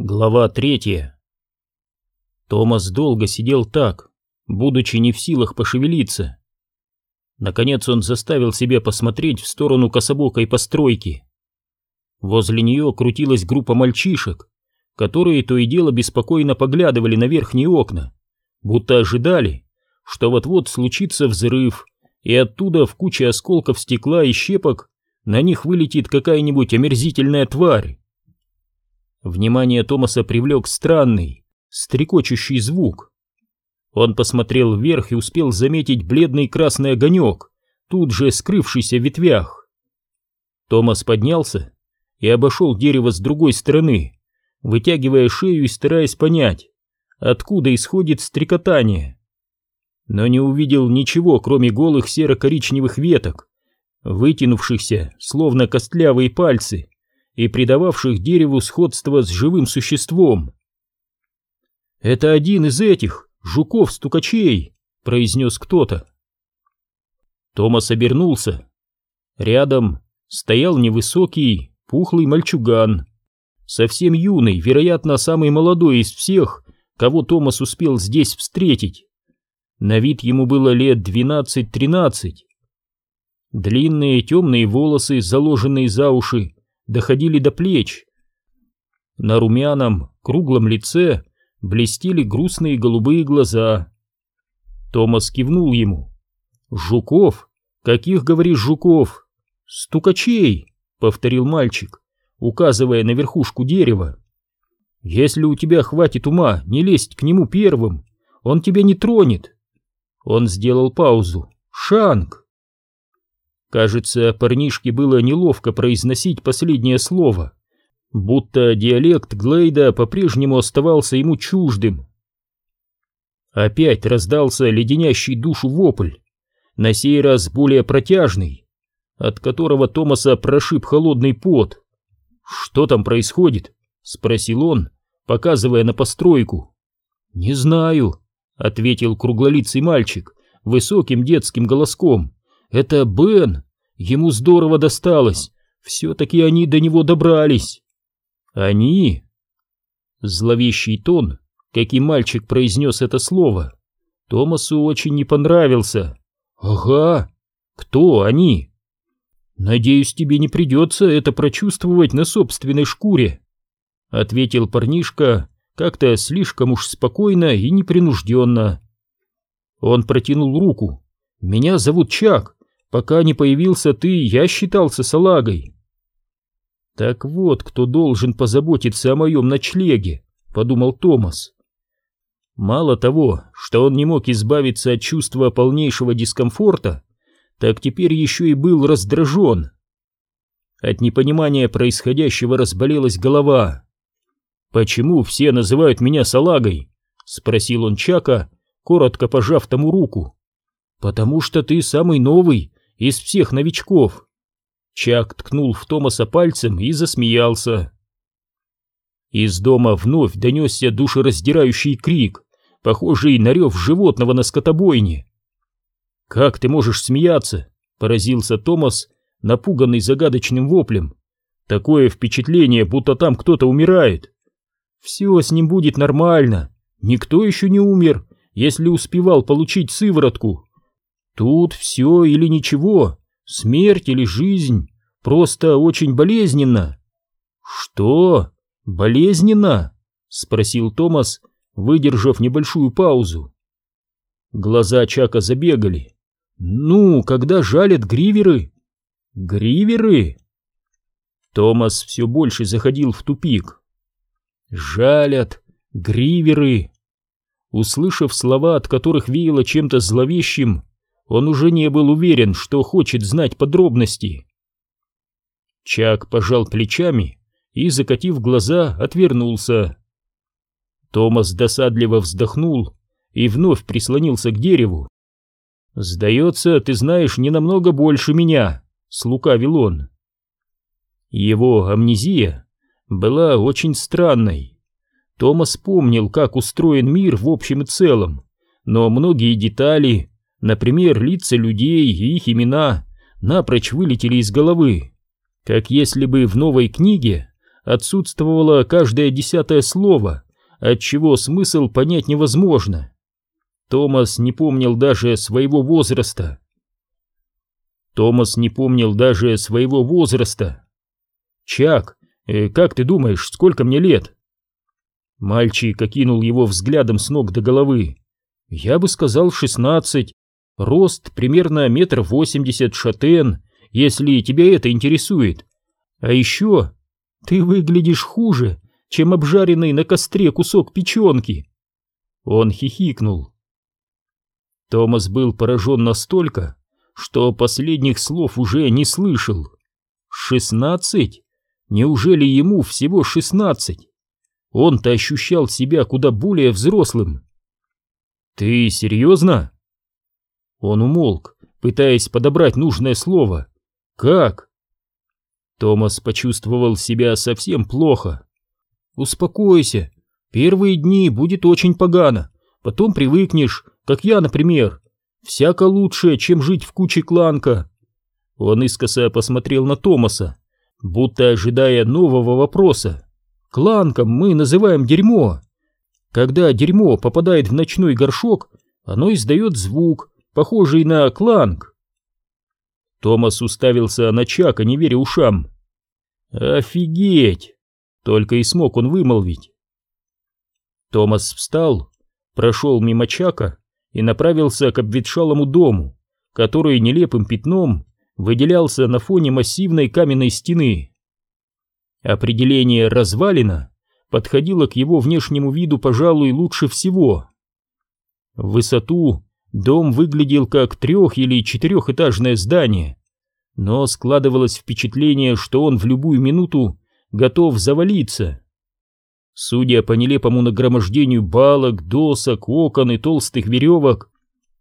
Глава третья. Томас долго сидел так, будучи не в силах пошевелиться. Наконец он заставил себя посмотреть в сторону кособокой постройки. Возле нее крутилась группа мальчишек, которые то и дело беспокойно поглядывали на верхние окна, будто ожидали, что вот-вот случится взрыв, и оттуда в куче осколков стекла и щепок на них вылетит какая-нибудь омерзительная тварь. Внимание Томаса привлек странный, стрекочущий звук. Он посмотрел вверх и успел заметить бледный красный огонек, тут же скрывшийся в ветвях. Томас поднялся и обошел дерево с другой стороны, вытягивая шею и стараясь понять, откуда исходит стрекотание. Но не увидел ничего, кроме голых серо-коричневых веток, вытянувшихся, словно костлявые пальцы, и придававших дереву сходство с живым существом. «Это один из этих, жуков-стукачей», — произнес кто-то. Томас обернулся. Рядом стоял невысокий, пухлый мальчуган, совсем юный, вероятно, самый молодой из всех, кого Томас успел здесь встретить. На вид ему было лет двенадцать-тринадцать. Длинные темные волосы, заложенные за уши, доходили до плеч. На румяном, круглом лице блестели грустные голубые глаза. Томас кивнул ему. «Жуков? Каких, говоришь, жуков?» «Стукачей!» — повторил мальчик, указывая на верхушку дерева. «Если у тебя хватит ума не лезть к нему первым, он тебя не тронет». Он сделал паузу. «Шанг!» Кажется, парнишке было неловко произносить последнее слово, будто диалект Глейда по-прежнему оставался ему чуждым. Опять раздался леденящий душу вопль, на сей раз более протяжный, от которого Томаса прошиб холодный пот. «Что там происходит?» — спросил он, показывая на постройку. «Не знаю», — ответил круглолицый мальчик высоким детским голоском. Это Бен. Ему здорово досталось. Все-таки они до него добрались. Они? Зловещий тон, каким мальчик произнес это слово, Томасу очень не понравился. Ага. Кто они? Надеюсь, тебе не придется это прочувствовать на собственной шкуре, ответил парнишка как-то слишком уж спокойно и непринужденно. Он протянул руку. Меня зовут Чак. Пока не появился ты, я считался салагой. Так вот, кто должен позаботиться о моем ночлеге, подумал Томас. Мало того, что он не мог избавиться от чувства полнейшего дискомфорта, так теперь еще и был раздражен. От непонимания происходящего разболелась голова. «Почему все называют меня салагой?» — спросил он Чака, коротко пожав тому руку. «Потому что ты самый новый из всех новичков. Чак ткнул в Томаса пальцем и засмеялся. Из дома вновь донесся душераздирающий крик, похожий на рев животного на скотобойне. «Как ты можешь смеяться?» — поразился Томас, напуганный загадочным воплем. «Такое впечатление, будто там кто-то умирает». «Все с ним будет нормально. Никто еще не умер, если успевал получить сыворотку», Тут все или ничего, смерть или жизнь, просто очень болезненно. Что? Болезненно? Спросил Томас, выдержав небольшую паузу. Глаза Чака забегали. Ну, когда жалят гриверы? Гриверы? Томас все больше заходил в тупик. Жалят, гриверы. Услышав слова, от которых веяло чем-то зловещим, он уже не был уверен, что хочет знать подробности. Чак пожал плечами и, закатив глаза, отвернулся. Томас досадливо вздохнул и вновь прислонился к дереву. «Сдается, ты знаешь не намного больше меня», — слукавил он. Его амнезия была очень странной. Томас помнил, как устроен мир в общем и целом, но многие детали Например, лица людей и их имена напрочь вылетели из головы, как если бы в новой книге отсутствовало каждое десятое слово, отчего смысл понять невозможно. Томас не помнил даже своего возраста. Томас не помнил даже своего возраста. «Чак, э, как ты думаешь, сколько мне лет?» Мальчик окинул его взглядом с ног до головы. «Я бы сказал шестнадцать. Рост примерно метр восемьдесят шатен, если тебя это интересует. А еще ты выглядишь хуже, чем обжаренный на костре кусок печенки». Он хихикнул. Томас был поражен настолько, что последних слов уже не слышал. Шестнадцать? Неужели ему всего шестнадцать? Он-то ощущал себя куда более взрослым. «Ты серьезно?» Он умолк, пытаясь подобрать нужное слово. «Как?» Томас почувствовал себя совсем плохо. «Успокойся. Первые дни будет очень погано. Потом привыкнешь, как я, например. Всяко лучше, чем жить в куче кланка. Он искоса посмотрел на Томаса, будто ожидая нового вопроса. Кланком мы называем дерьмо. Когда дерьмо попадает в ночной горшок, оно издает звук, похожий на кланк. Томас уставился на Чака, не веря ушам. «Офигеть!» — только и смог он вымолвить. Томас встал, прошел мимо Чака и направился к обветшалому дому, который нелепым пятном выделялся на фоне массивной каменной стены. Определение «развалина» подходило к его внешнему виду, пожалуй, лучше всего. В высоту дом выглядел как трех- или четырехэтажное здание, но складывалось впечатление, что он в любую минуту готов завалиться. Судя по нелепому нагромождению балок, досок, окон и толстых веревок,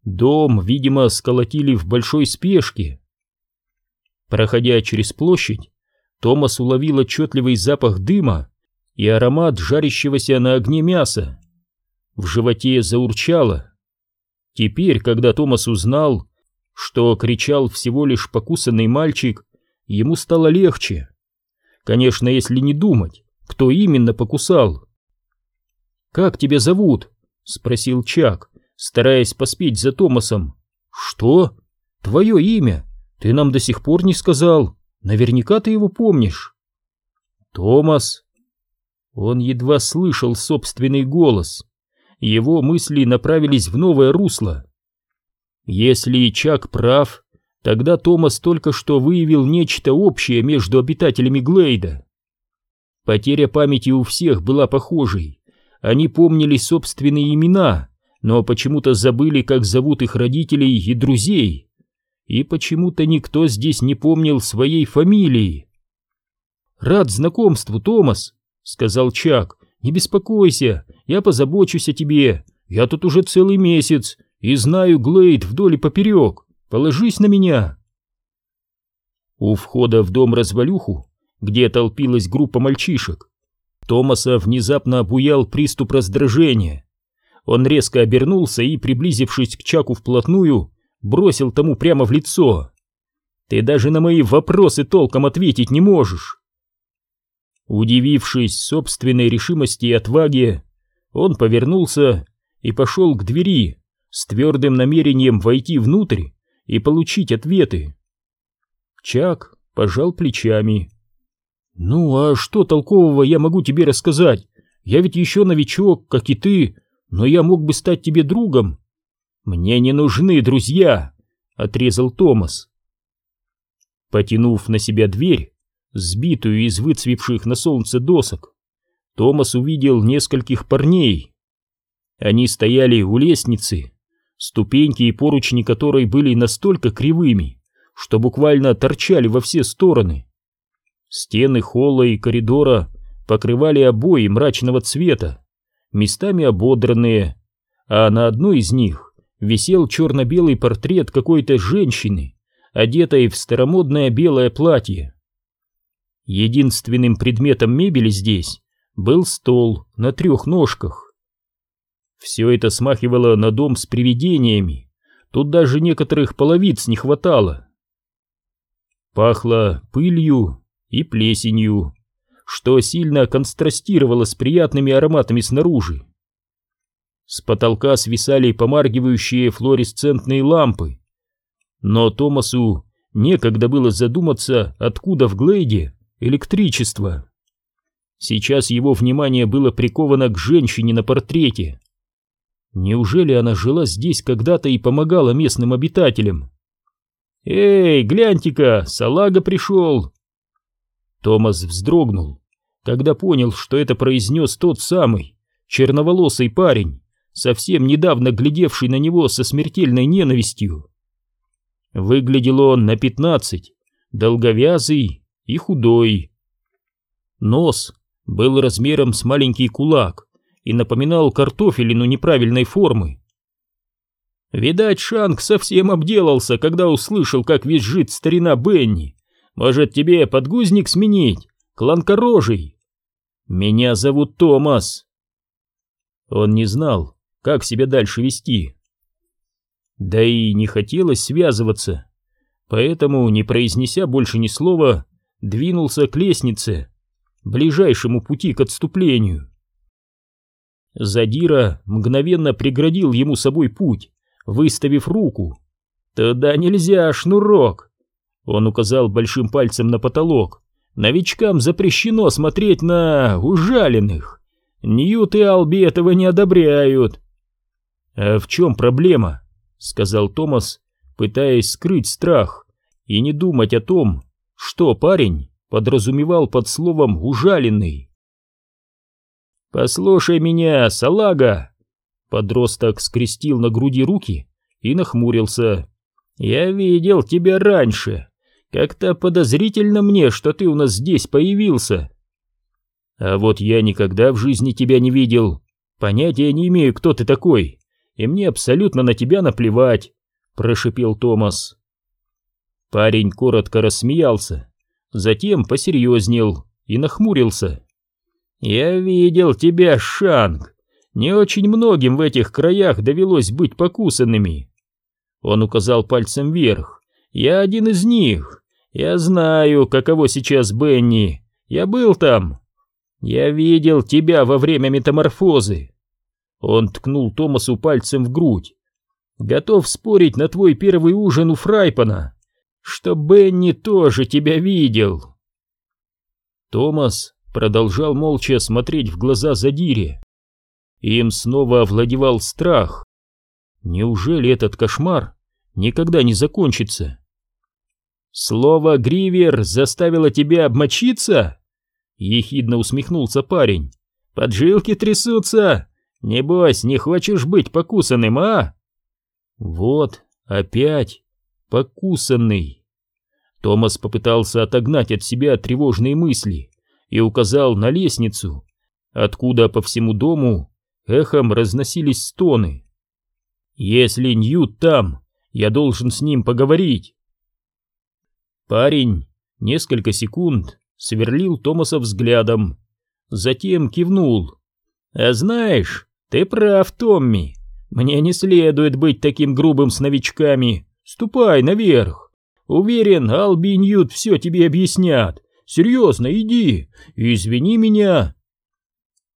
дом, видимо, сколотили в большой спешке. Проходя через площадь, Томас уловил отчетливый запах дыма и аромат жарящегося на огне мяса. В животе заурчало. Теперь, когда Томас узнал, что кричал всего лишь покусанный мальчик, ему стало легче. Конечно, если не думать, кто именно покусал. «Как тебя зовут?» — спросил Чак, стараясь поспеть за Томасом. «Что? Твое имя? Ты нам до сих пор не сказал. Наверняка ты его помнишь». «Томас». Он едва слышал собственный голос. Его мысли направились в новое русло. Если Чак прав, тогда Томас только что выявил нечто общее между обитателями Глейда. Потеря памяти у всех была похожей. Они помнили собственные имена, но почему-то забыли, как зовут их родителей и друзей. И почему-то никто здесь не помнил своей фамилии. «Рад знакомству, Томас», — сказал Чак. «Не беспокойся, я позабочусь о тебе. Я тут уже целый месяц и знаю Глейд вдоль и поперек. Положись на меня». У входа в дом-развалюху где толпилась группа мальчишек. Томаса внезапно обуял приступ раздражения. Он резко обернулся и, приблизившись к Чаку вплотную, бросил тому прямо в лицо. «Ты даже на мои вопросы толком ответить не можешь!» Удивившись собственной решимости и отваге, он повернулся и пошел к двери с твердым намерением войти внутрь и получить ответы. Чак пожал плечами. «Ну, а что толкового я могу тебе рассказать? Я ведь еще новичок, как и ты, но я мог бы стать тебе другом». «Мне не нужны друзья», — отрезал Томас. Потянув на себя дверь, сбитую из выцвевших на солнце досок, Томас увидел нескольких парней. Они стояли у лестницы, ступеньки и поручни которой были настолько кривыми, что буквально торчали во все стороны. Стены холла и коридора покрывали обои мрачного цвета, местами ободранные, а на одной из них висел черно-белый портрет какой-то женщины, одетой в старомодное белое платье. Единственным предметом мебели здесь был стол на трех ножках. Все это смахивало на дом с привидениями, тут даже некоторых половиц не хватало. Пахло пылью и плесенью. что сильно контрастировало с приятными ароматами снаружи. С потолка свисали помаргивающие флуоресцентные лампы. Но Томасу некогда было задуматься, откуда в Глейде электричество. Сейчас его внимание было приковано к женщине на портрете. Неужели она жила здесь когда-то и помогала местным обитателям? «Эй, гляньте-ка, салага пришел!» Томас вздрогнул, когда понял, что это произнес тот самый черноволосый парень, совсем недавно глядевший на него со смертельной ненавистью. Выглядел он на пятнадцать, долговязый и худой. Нос был размером с маленький кулак и напоминал картофелину неправильной формы. Видать, Шанг совсем обделался, когда услышал, как визжит старина Бенни. Может, тебе подгузник сменить, кланкорожий? Меня зовут Томас. Он не знал, как себя дальше вести. Да и не хотелось связываться, поэтому, не произнеся больше ни слова, двинулся к лестнице, ближайшему пути к отступлению. Задира мгновенно преградил ему собой путь, выставив руку. «Туда нельзя, шнурок!» Он указал большим пальцем на потолок. «Новичкам запрещено смотреть на ужаленных. Ньют и Алби этого не одобряют». «А в чем проблема?» — сказал Томас, пытаясь скрыть страх и не думать о том, что парень подразумевал под словом «ужаленный». «Послушай меня, салага!» Подросток скрестил на груди руки и нахмурился. «Я видел тебя раньше. Как-то подозрительно мне, что ты у нас здесь появился». «А вот я никогда в жизни тебя не видел. Понятия не имею, кто ты такой, и мне абсолютно на тебя наплевать», — прошипел Томас. Парень коротко рассмеялся, затем посерьезнел и нахмурился. «Я видел тебя, Шанг. Не очень многим в этих краях довелось быть покусанными. Он указал пальцем вверх. Я один из них. Я знаю, каково сейчас Бенни. Я был там. Я видел тебя во время метаморфозы. Он ткнул Томасу пальцем в грудь. Готов спорить на твой первый ужин у Фрайпана, что Бенни тоже тебя видел. Томас продолжал молча смотреть в глаза Задире. Им снова овладевал страх. Неужели этот кошмар никогда не закончится? «Слово «гривер» заставило тебя обмочиться?» Ехидно усмехнулся парень. «Поджилки трясутся! Небось, не хочешь быть покусанным, а?» «Вот, опять покусанный!» Томас попытался отогнать от себя тревожные мысли и указал на лестницу, откуда по всему дому эхом разносились стоны. «Если Ньют там, я должен с ним поговорить». Парень несколько секунд сверлил Томаса взглядом, затем кивнул. «А знаешь, ты прав, Томми, мне не следует быть таким грубым с новичками. Ступай наверх. Уверен, Алби и Ньют все тебе объяснят. Серьезно, иди, извини меня,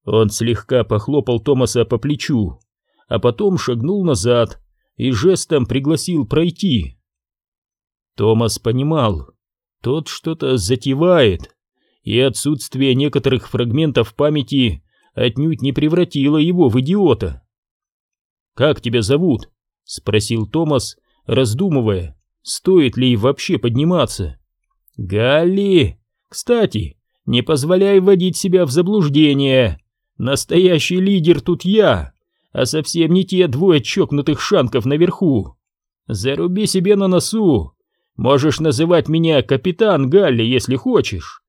он слегка похлопал Томаса по плечу, а потом шагнул назад и жестом пригласил пройти. Томас понимал, тот что-то затевает, и отсутствие некоторых фрагментов памяти отнюдь не превратило его в идиота. «Как тебя зовут?» — спросил Томас, раздумывая, стоит ли вообще подниматься. «Галли! Кстати, не позволяй вводить себя в заблуждение!» Настоящий лидер тут я, а совсем не те двое чокнутых шанков наверху. Заруби себе на носу. Можешь называть меня капитан Галли, если хочешь.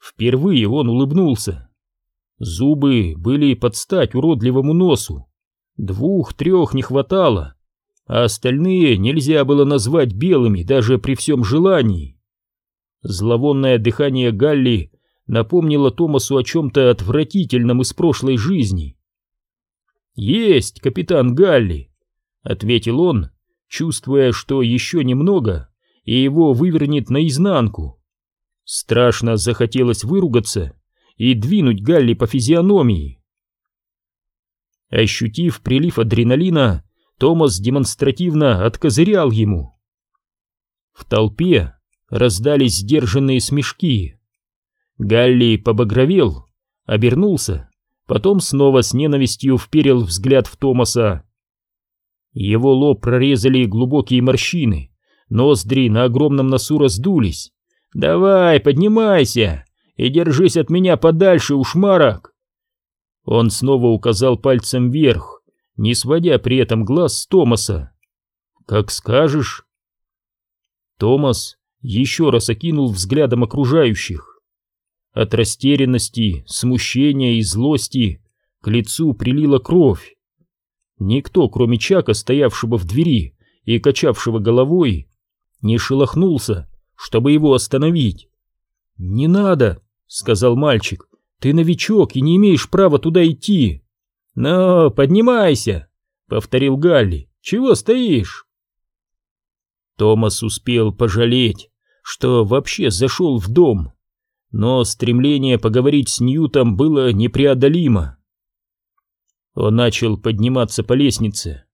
Впервые он улыбнулся. Зубы были под стать уродливому носу. Двух-трех не хватало, а остальные нельзя было назвать белыми даже при всем желании. Зловонное дыхание Галли напомнила Томасу о чем-то отвратительном из прошлой жизни. «Есть, капитан Галли», — ответил он, чувствуя, что еще немного, и его вывернет наизнанку. Страшно захотелось выругаться и двинуть Галли по физиономии. Ощутив прилив адреналина, Томас демонстративно откозырял ему. В толпе раздались сдержанные смешки. Галли побагровел, обернулся, потом снова с ненавистью вперил взгляд в Томаса. Его лоб прорезали глубокие морщины, ноздри на огромном носу раздулись. «Давай, поднимайся и держись от меня подальше, ушмарок!» Он снова указал пальцем вверх, не сводя при этом глаз с Томаса. «Как скажешь». Томас еще раз окинул взглядом окружающих. От растерянности, смущения и злости к лицу прилила кровь. Никто, кроме Чака, стоявшего в двери и качавшего головой, не шелохнулся, чтобы его остановить. «Не надо», — сказал мальчик, — «ты новичок и не имеешь права туда идти». «Ну, поднимайся», — повторил Галли, — «чего стоишь?» Томас успел пожалеть, что вообще зашел в дом, но стремление поговорить с Ньютом было непреодолимо. Он начал подниматься по лестнице.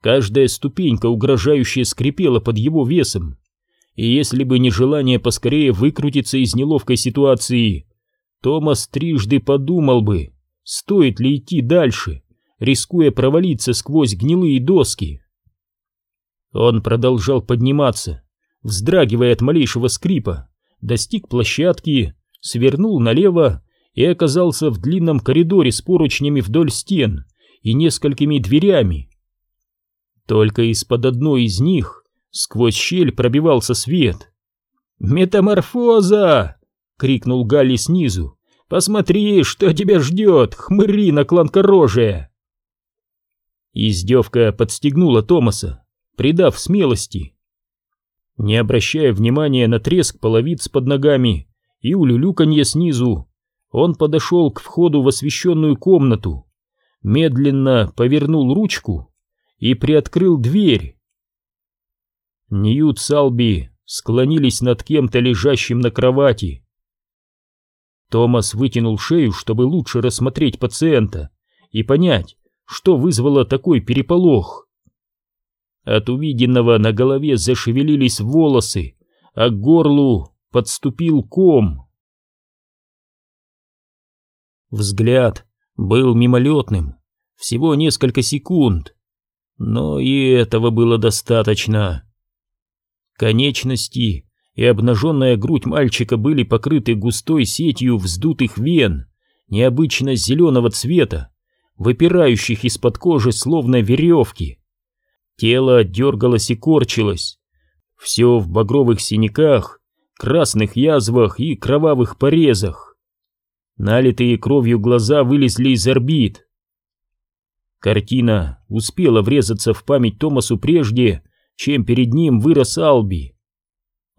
Каждая ступенька угрожающе скрипела под его весом, и если бы не желание поскорее выкрутиться из неловкой ситуации, Томас трижды подумал бы, стоит ли идти дальше, рискуя провалиться сквозь гнилые доски. Он продолжал подниматься, вздрагивая от малейшего скрипа, достиг площадки, свернул налево и оказался в длинном коридоре с поручнями вдоль стен и несколькими дверями. Только из-под одной из них сквозь щель пробивался свет. «Метаморфоза!» — крикнул Галли снизу. «Посмотри, что тебя ждет, хмырина кланкорожая!» Издевка подстегнула Томаса, придав смелости. Не обращая внимания на треск половиц под ногами и улюлюканье снизу, он подошел к входу в освещенную комнату, медленно повернул ручку и приоткрыл дверь. Ньют с Алби склонились над кем-то лежащим на кровати. Томас вытянул шею, чтобы лучше рассмотреть пациента и понять, что вызвало такой переполох. От увиденного на голове зашевелились волосы, а к горлу подступил ком. Взгляд был мимолетным, всего несколько секунд, но и этого было достаточно. Конечности и обнаженная грудь мальчика были покрыты густой сетью вздутых вен, необычно зеленого цвета, выпирающих из-под кожи словно веревки. Тело дергалось и корчилось, все в багровых синяках, красных язвах и кровавых порезах. Налитые кровью глаза вылезли из орбит. Картина успела врезаться в память Томасу прежде, чем перед ним вырос Алби.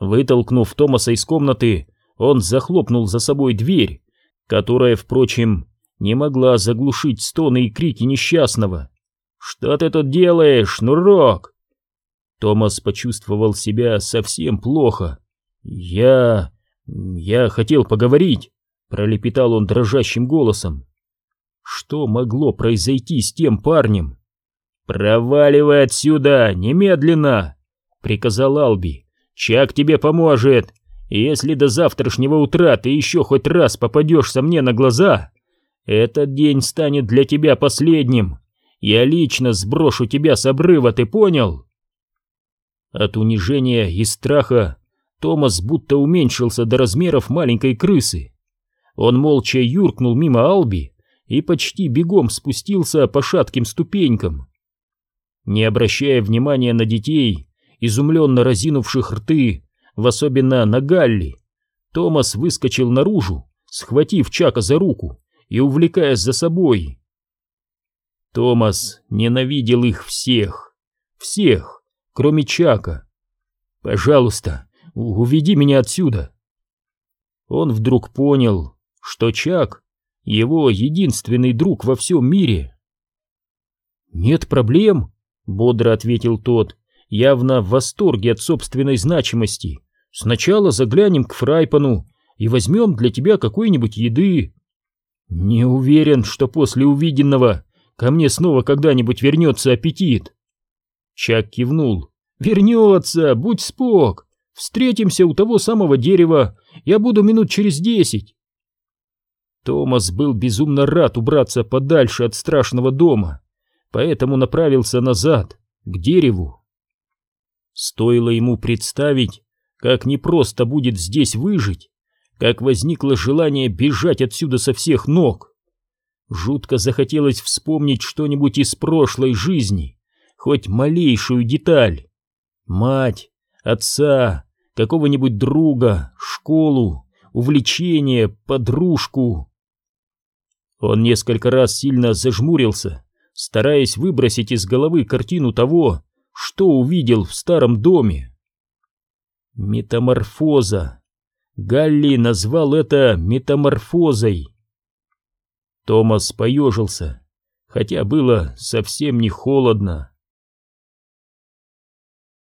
Вытолкнув Томаса из комнаты, он захлопнул за собой дверь, которая, впрочем, не могла заглушить стоны и крики несчастного. «Что ты тут делаешь, шнурок?» Томас почувствовал себя совсем плохо. «Я... я хотел поговорить» пролепетал он дрожащим голосом. Что могло произойти с тем парнем? «Проваливай отсюда, немедленно!» — приказал Алби. «Чак тебе поможет. Если до завтрашнего утра ты еще хоть раз попадешься мне на глаза, этот день станет для тебя последним. Я лично сброшу тебя с обрыва, ты понял?» От унижения и страха Томас будто уменьшился до размеров маленькой крысы. Он молча юркнул мимо Алби и почти бегом спустился по шатким ступенькам. Не обращая внимания на детей, изумленно разинувших рты, в особенно на Галли, Томас выскочил наружу, схватив Чака за руку и увлекая за собой. Томас ненавидел их всех, всех, кроме Чака. «Пожалуйста, уведи меня отсюда!» Он вдруг понял, что Чак — его единственный друг во всем мире. «Нет проблем», — бодро ответил тот, явно в восторге от собственной значимости. Сначала заглянем к Фрайпану и возьмем для тебя какой-нибудь еды. Не уверен, что после увиденного ко мне снова когда-нибудь вернется аппетит. Чак кивнул. Вернется, будь спок. Встретимся у того самого дерева. Я буду минут через десять. Томас был безумно рад убраться подальше от страшного дома, поэтому направился назад, к дереву. Стоило ему представить, как непросто будет здесь выжить, как возникло желание бежать отсюда со всех ног. Жутко захотелось вспомнить что-нибудь из прошлой жизни, хоть малейшую деталь. Мать, отца, какого-нибудь друга, школу, увлечение, подружку. Он несколько раз сильно зажмурился, стараясь выбросить из головы картину того, что увидел в старом доме. Метаморфоза. Галли назвал это метаморфозой. Томас поежился, хотя было совсем не холодно.